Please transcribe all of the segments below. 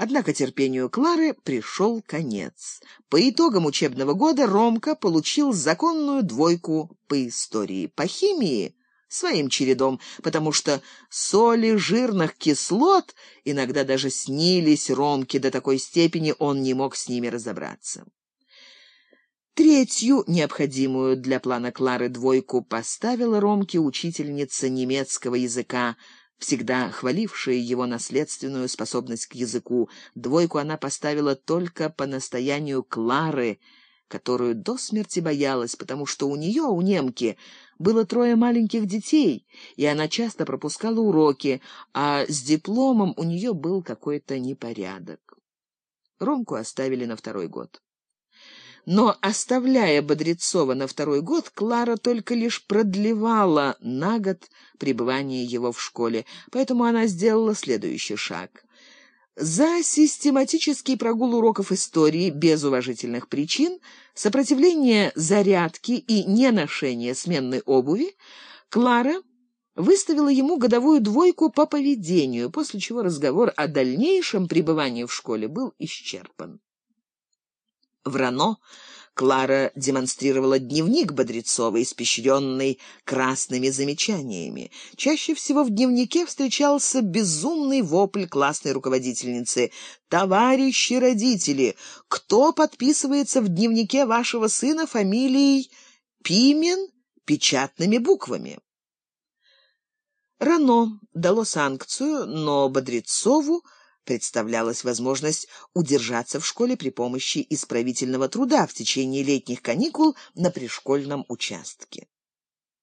Однако терпению Клары пришел конец. По итогам учебного года Ромка получил законную двойку по истории. По химии своим чередом, потому что соли жирных кислот иногда даже снились Ромке до такой степени, он не мог с ними разобраться. Третью, необходимую для плана Клары двойку, поставила Ромке учительница немецкого языка, всегда хвалившая его наследственную способность к языку. Двойку она поставила только по настоянию Клары, которую до смерти боялась, потому что у нее, у немки, было трое маленьких детей, и она часто пропускала уроки, а с дипломом у нее был какой-то непорядок. Ромку оставили на второй год. Но, оставляя Бодрецова на второй год, Клара только лишь продлевала на год пребывание его в школе, поэтому она сделала следующий шаг. За систематический прогул уроков истории без уважительных причин, сопротивление зарядки и неношение сменной обуви, Клара выставила ему годовую двойку по поведению, после чего разговор о дальнейшем пребывании в школе был исчерпан. В Рано Клара демонстрировала дневник Бодрецова, испещренный красными замечаниями. Чаще всего в дневнике встречался безумный вопль классной руководительницы. «Товарищи родители, кто подписывается в дневнике вашего сына фамилией Пимен печатными буквами?» Рано дало санкцию, но Бодрецову представлялась возможность удержаться в школе при помощи исправительного труда в течение летних каникул на пришкольном участке.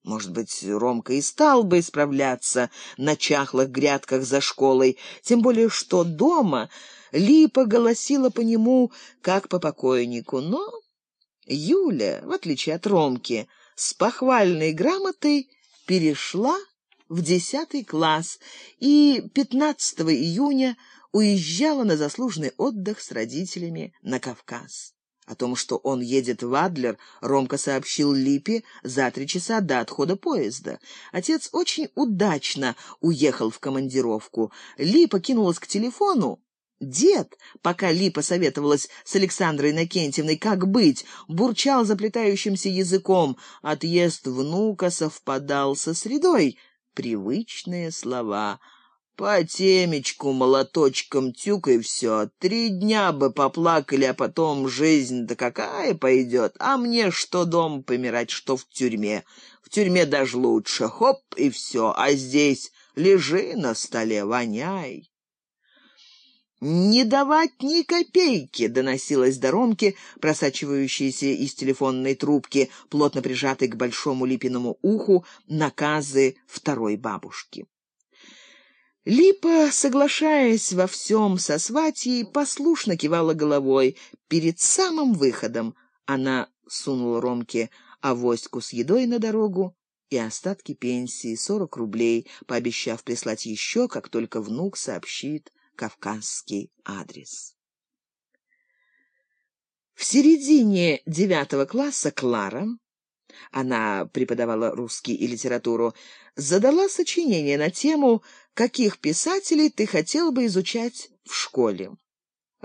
Может быть, Ромка и стал бы исправляться на чахлых грядках за школой, тем более что дома Липа голосила по нему, как по покойнику, но Юля, в отличие от Ромки, с похвальной грамотой перешла в десятый класс и 15 июня уезжала на заслуженный отдых с родителями на Кавказ. О том, что он едет в Адлер, Ромка сообщил Липе за три часа до отхода поезда. Отец очень удачно уехал в командировку. Липа кинулась к телефону. Дед, пока Липа советовалась с Александрой Накентьевной, как быть, бурчал заплетающимся языком. Отъезд внука совпадал со средой. Привычные слова — по темечку молоточком тюкай все. Три дня бы поплакали, а потом жизнь-то какая пойдет. А мне что дом помирать, что в тюрьме. В тюрьме даже лучше. Хоп, и все. А здесь лежи на столе, воняй. «Не давать ни копейки!» — доносилось до Ромки, просачивающиеся из телефонной трубки, плотно прижатой к большому липиному уху, наказы второй бабушки. Липа, соглашаясь во всем со сватьей, послушно кивала головой. Перед самым выходом она сунула Ромке авоську с едой на дорогу и остатки пенсии, сорок рублей, пообещав прислать еще, как только внук сообщит кавказский адрес. В середине девятого класса Клара она преподавала русский и литературу, задала сочинение на тему «Каких писателей ты хотел бы изучать в школе?».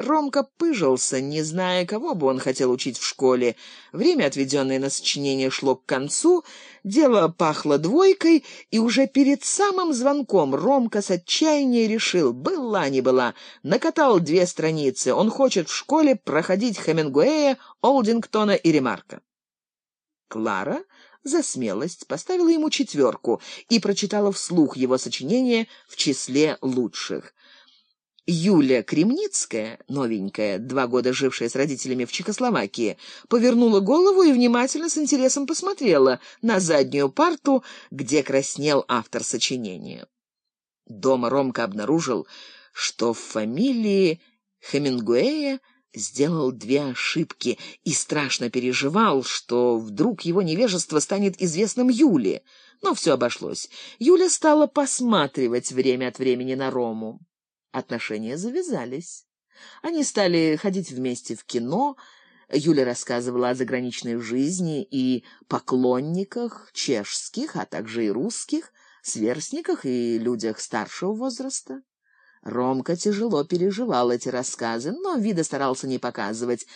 Ромка пыжился, не зная, кого бы он хотел учить в школе. Время, отведенное на сочинение, шло к концу, дело пахло двойкой, и уже перед самым звонком Ромка с отчаяния решил, была не была, накатал две страницы, он хочет в школе проходить Хемингуэя, Олдингтона и Ремарка. Клара за смелость поставила ему четверку и прочитала вслух его сочинение в числе лучших. Юля Кремницкая, новенькая, два года жившая с родителями в Чехословакии, повернула голову и внимательно с интересом посмотрела на заднюю парту, где краснел автор сочинения. Дома Ромка обнаружил, что в фамилии Хемингуэя сделал две ошибки и страшно переживал, что вдруг его невежество станет известным Юле. Но все обошлось. Юля стала посматривать время от времени на Рому. Отношения завязались. Они стали ходить вместе в кино. Юля рассказывала о заграничной жизни и поклонниках чешских, а также и русских, сверстниках и людях старшего возраста. Ромка тяжело переживал эти рассказы, но вида старался не показывать.